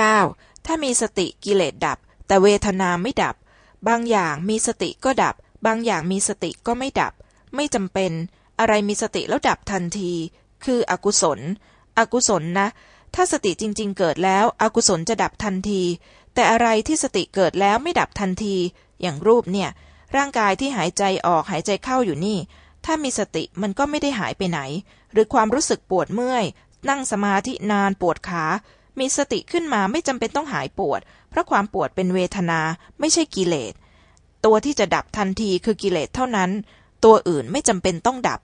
9. ถ้ามีสติกิเลสดับ แต่เวทนาไม่ดับ บางอย่างมีสติก็ดับ บางอย่างมีสติก็ไม่ดับ ไม่จำเป็น อะไรมีสติแล้วดับทันที คืออกุศล อกุศลนะ ถ้าสติจริง ๆ เกิดแล้วอกุศลจะดับทันที แต่อะไรที่สติเกิดแล้วไม่ดับทันที อย่างรูปเนี่ย ร่างกายที่หายใจออกหายใจเข้าอยู่นี่ ถ้ามีสติมันก็ไม่ได้หายไปไหน หรือความรู้สึกปวดเมื่อย นั่งสมาธินานปวดขา มีสติขึ้นมาไม่จำเป็นต้องหายปวด เพราะความปวดเป็นเวทนาไม่ใช่กิเลส ตัวที่จะดับทันทีคือกิเลสเท่านั้น ตัวอื่นไม่จำเป็นต้องดับ